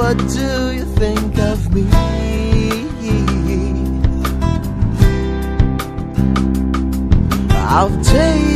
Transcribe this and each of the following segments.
what do you think of me? I've taken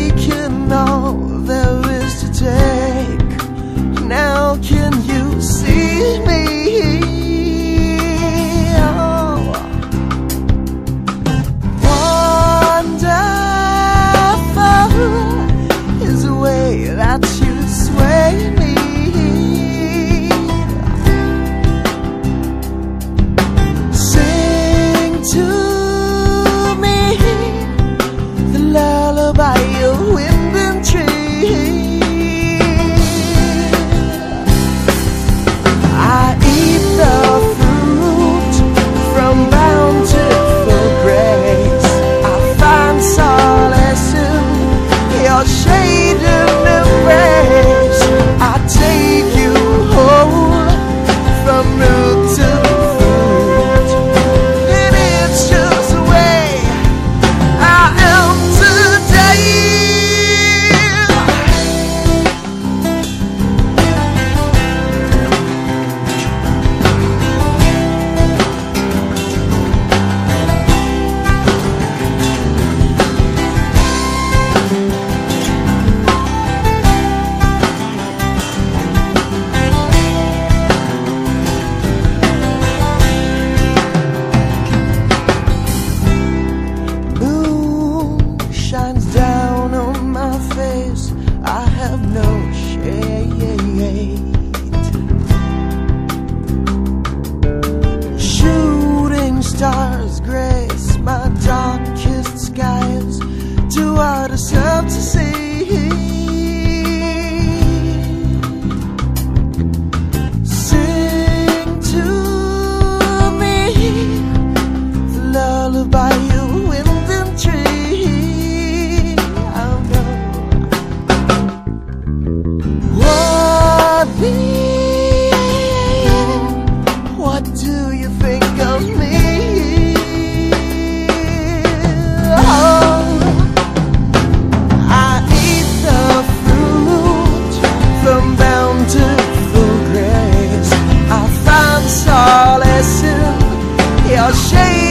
Shame.